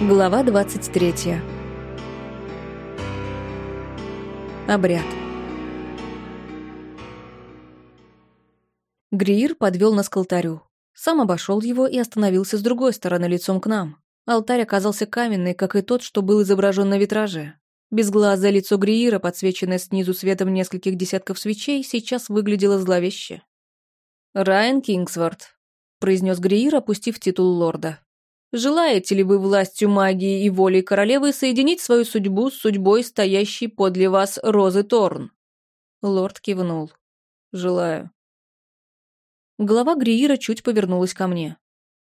Глава 23. Обряд. Гриир подвел нас к алтарю. Сам обошел его и остановился с другой стороны лицом к нам. Алтарь оказался каменный, как и тот, что был изображен на витраже. Безглазое лицо Гриира, подсвеченное снизу светом нескольких десятков свечей, сейчас выглядело зловеще. «Райан Кингсворт», — произнес Гриир, опустив титул лорда. Желаете ли вы властью магии и волей королевы соединить свою судьбу с судьбой, стоящей подле вас Розы Торн?» Лорд кивнул. «Желаю». Голова Гриира чуть повернулась ко мне.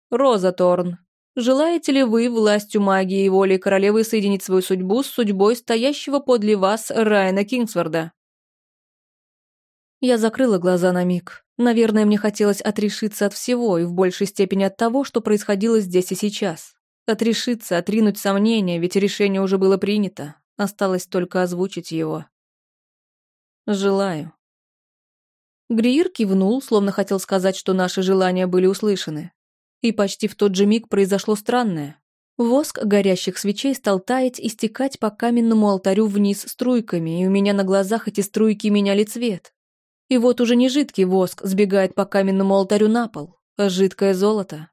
«Роза Торн, желаете ли вы властью магии и волей королевы соединить свою судьбу с судьбой стоящего подле вас Райана Кингсворда?» Я закрыла глаза на миг. Наверное, мне хотелось отрешиться от всего и в большей степени от того, что происходило здесь и сейчас. Отрешиться, отринуть сомнения, ведь решение уже было принято. Осталось только озвучить его. Желаю. Гриир кивнул, словно хотел сказать, что наши желания были услышаны. И почти в тот же миг произошло странное. Воск горящих свечей стал таять и стекать по каменному алтарю вниз струйками, и у меня на глазах эти струйки меняли цвет. И вот уже не жидкий воск сбегает по каменному алтарю на пол, а жидкое золото.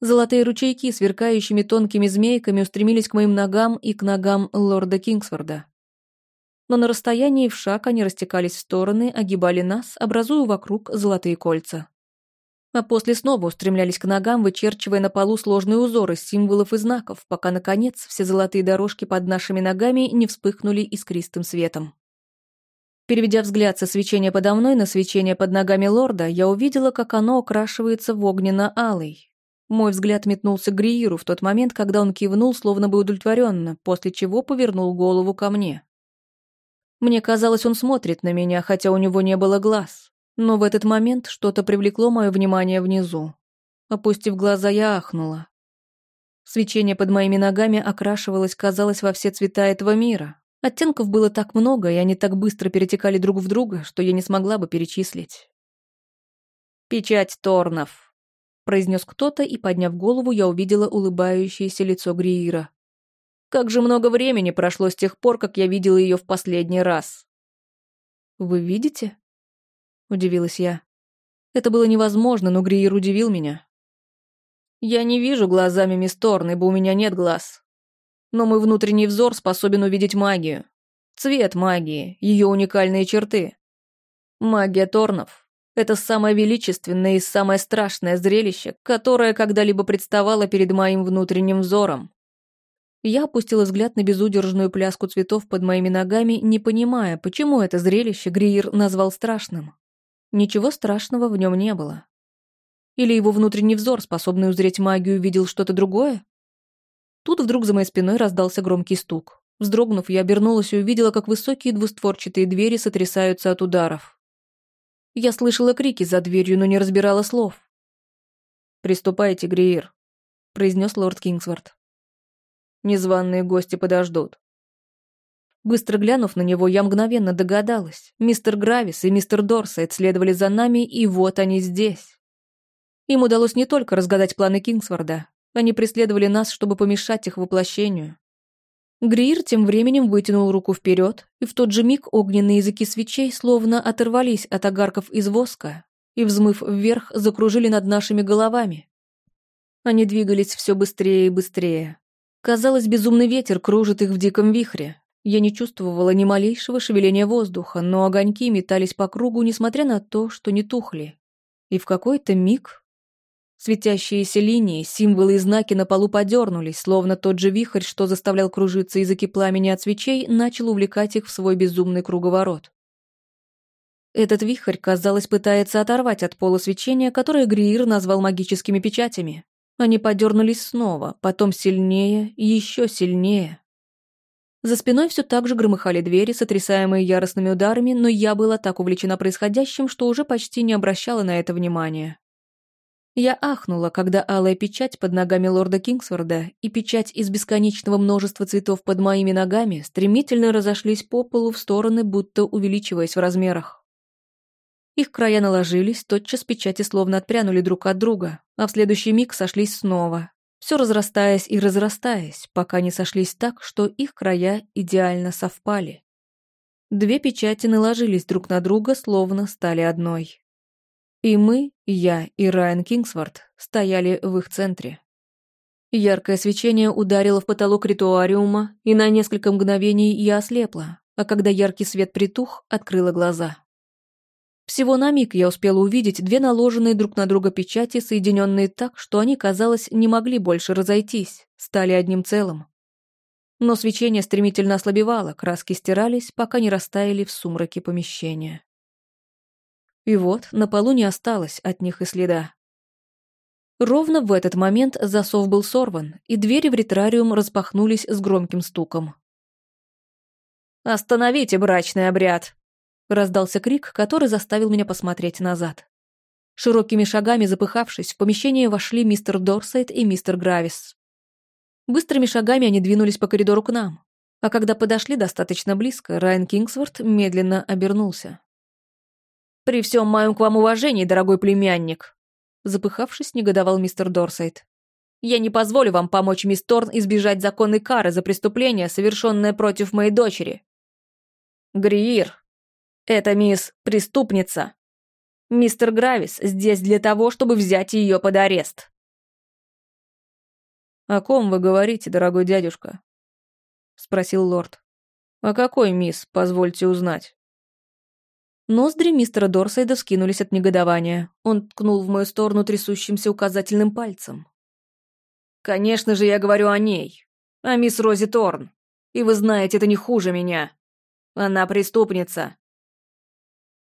Золотые ручейки, сверкающими тонкими змейками, устремились к моим ногам и к ногам лорда Кингсфорда. Но на расстоянии в шаг они растекались в стороны, огибали нас, образуя вокруг золотые кольца. А после снова устремлялись к ногам, вычерчивая на полу сложные узоры символов и знаков, пока, наконец, все золотые дорожки под нашими ногами не вспыхнули искристым светом. Переведя взгляд со свечения подо мной на свечение под ногами лорда, я увидела, как оно окрашивается в огненно-алый. Мой взгляд метнулся к Грииру в тот момент, когда он кивнул, словно бы удовлетворенно, после чего повернул голову ко мне. Мне казалось, он смотрит на меня, хотя у него не было глаз. Но в этот момент что-то привлекло мое внимание внизу. Опустив глаза, я ахнула. Свечение под моими ногами окрашивалось, казалось, во все цвета этого мира, Оттенков было так много, и они так быстро перетекали друг в друга, что я не смогла бы перечислить. «Печать Торнов», — произнес кто-то, и, подняв голову, я увидела улыбающееся лицо Гриира. «Как же много времени прошло с тех пор, как я видела ее в последний раз». «Вы видите?» — удивилась я. Это было невозможно, но Гриир удивил меня. «Я не вижу глазами мисс Торн, ибо у меня нет глаз», но мой внутренний взор способен увидеть магию. Цвет магии, ее уникальные черты. Магия Торнов – это самое величественное и самое страшное зрелище, которое когда-либо представало перед моим внутренним взором. Я опустила взгляд на безудержную пляску цветов под моими ногами, не понимая, почему это зрелище Гриир назвал страшным. Ничего страшного в нем не было. Или его внутренний взор, способный узреть магию, видел что-то другое? Тут вдруг за моей спиной раздался громкий стук. Вздрогнув, я обернулась и увидела, как высокие двустворчатые двери сотрясаются от ударов. Я слышала крики за дверью, но не разбирала слов. «Приступайте, Гриир», — произнес лорд Кингсворт. «Незваные гости подождут». Быстро глянув на него, я мгновенно догадалась. Мистер Гравис и мистер Дорсайт следовали за нами, и вот они здесь. Им удалось не только разгадать планы Кингсворда, они преследовали нас, чтобы помешать их воплощению. Гриир тем временем вытянул руку вперед, и в тот же миг огненные языки свечей словно оторвались от огарков из воска и, взмыв вверх, закружили над нашими головами. Они двигались все быстрее и быстрее. Казалось, безумный ветер кружит их в диком вихре. Я не чувствовала ни малейшего шевеления воздуха, но огоньки метались по кругу, несмотря на то, что не тухли. И в какой-то миг Светящиеся линии, символы и знаки на полу подернулись, словно тот же вихрь, что заставлял кружиться языки пламени от свечей, начал увлекать их в свой безумный круговорот. Этот вихрь, казалось, пытается оторвать от пола свечения, которое Гриир назвал магическими печатями. Они подернулись снова, потом сильнее еще сильнее. За спиной все так же громыхали двери, сотрясаемые яростными ударами, но я была так увлечена происходящим, что уже почти не обращала на это внимания. Я ахнула, когда алая печать под ногами лорда Кингсворда и печать из бесконечного множества цветов под моими ногами стремительно разошлись по полу в стороны, будто увеличиваясь в размерах. Их края наложились, тотчас печати словно отпрянули друг от друга, а в следующий миг сошлись снова. все разрастаясь и разрастаясь, пока не сошлись так, что их края идеально совпали. Две печати наложились друг на друга, словно стали одной. И мы, я и Райан Кингсворт, стояли в их центре. Яркое свечение ударило в потолок ритуариума, и на несколько мгновений я ослепла, а когда яркий свет притух, открыла глаза. Всего на миг я успела увидеть две наложенные друг на друга печати, соединенные так, что они, казалось, не могли больше разойтись, стали одним целым. Но свечение стремительно ослабевало, краски стирались, пока не растаяли в сумраке помещения. И вот на полу не осталось от них и следа. Ровно в этот момент засов был сорван, и двери в ретрариум распахнулись с громким стуком. «Остановите брачный обряд!» Раздался крик, который заставил меня посмотреть назад. Широкими шагами запыхавшись, в помещение вошли мистер Дорсайт и мистер Гравис. Быстрыми шагами они двинулись по коридору к нам. А когда подошли достаточно близко, Райан Кингсворт медленно обернулся. «При всем моем к вам уважении, дорогой племянник!» Запыхавшись, негодовал мистер Дорсайт. «Я не позволю вам помочь мисс Торн избежать законной кары за преступление, совершенное против моей дочери». «Гриир, это мисс преступница. Мистер Гравис здесь для того, чтобы взять ее под арест. «О ком вы говорите, дорогой дядюшка?» — спросил лорд. «О какой мисс, позвольте узнать?» Ноздри мистера Дорсайда вскинулись от негодования. Он ткнул в мою сторону трясущимся указательным пальцем. «Конечно же, я говорю о ней. О мисс Рози Торн. И вы знаете, это не хуже меня. Она преступница.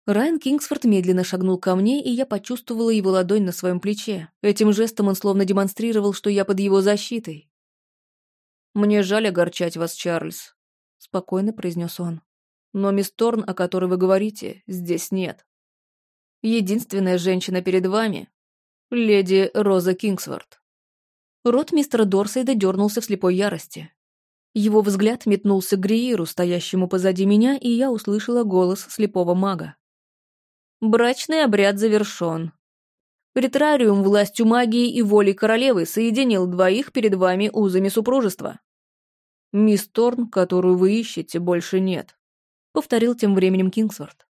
Райан Кингсфорд медленно шагнул ко мне, и я почувствовала его ладонь на своем плече. Этим жестом он словно демонстрировал, что я под его защитой. «Мне жаль огорчать вас, Чарльз», — спокойно произнес он. «Но мисс Торн, о которой вы говорите, здесь нет. Единственная женщина перед вами — леди Роза Кингсворт». Рот мистера Дорсейда дернулся в слепой ярости. Его взгляд метнулся к Грииру, стоящему позади меня, и я услышала голос слепого мага. Брачный обряд завершен. Ретрариум властью магии и воли королевы соединил двоих перед вами узами супружества. Мисс Торн, которую вы ищете, больше нет, повторил тем временем Кингсворт.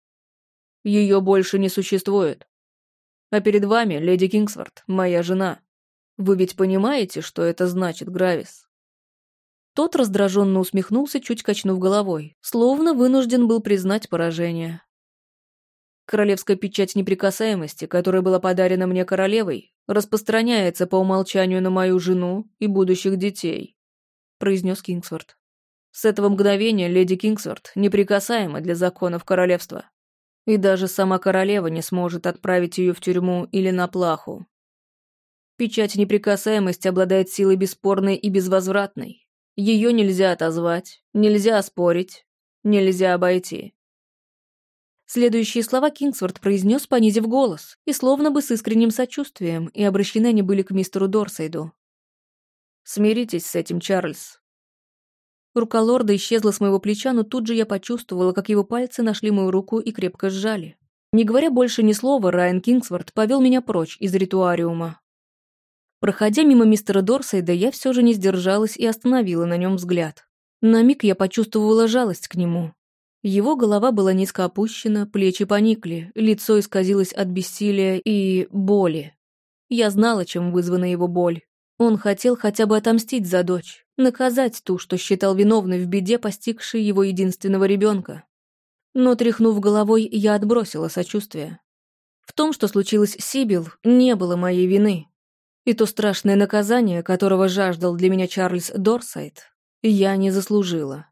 Ее больше не существует. А перед вами леди Кингсворт, моя жена. Вы ведь понимаете, что это значит, Гравис? Тот раздраженно усмехнулся, чуть качнув головой, словно вынужден был признать поражение. Королевская печать неприкасаемости, которая была подарена мне королевой, распространяется по умолчанию на мою жену и будущих детей», — произнес Кингсворт. «С этого мгновения леди Кингсворт неприкасаема для законов королевства, и даже сама королева не сможет отправить ее в тюрьму или на плаху. Печать неприкасаемости обладает силой бесспорной и безвозвратной. Ее нельзя отозвать, нельзя оспорить, нельзя обойти. Следующие слова Кингсворт произнес, понизив голос, и словно бы с искренним сочувствием, и обращены они были к мистеру Дорсейду. «Смиритесь с этим, Чарльз». Рука лорда исчезла с моего плеча, но тут же я почувствовала, как его пальцы нашли мою руку и крепко сжали. Не говоря больше ни слова, Райан Кингсворт повел меня прочь из ритуариума. Проходя мимо мистера Дорсейда, я все же не сдержалась и остановила на нем взгляд. На миг я почувствовала жалость к нему, его голова была низко опущена, плечи поникли, лицо исказилось от бессилия и боли. Я знала, чем вызвана его боль. Он хотел хотя бы отомстить за дочь, наказать ту, что считал виновной в беде, постигшей его единственного ребенка. Но, тряхнув головой, я отбросила сочувствие. В том, что случилось с Сибил, не было моей вины. И то страшное наказание, которого жаждал для меня Чарльз Дорсайт, я не заслужила.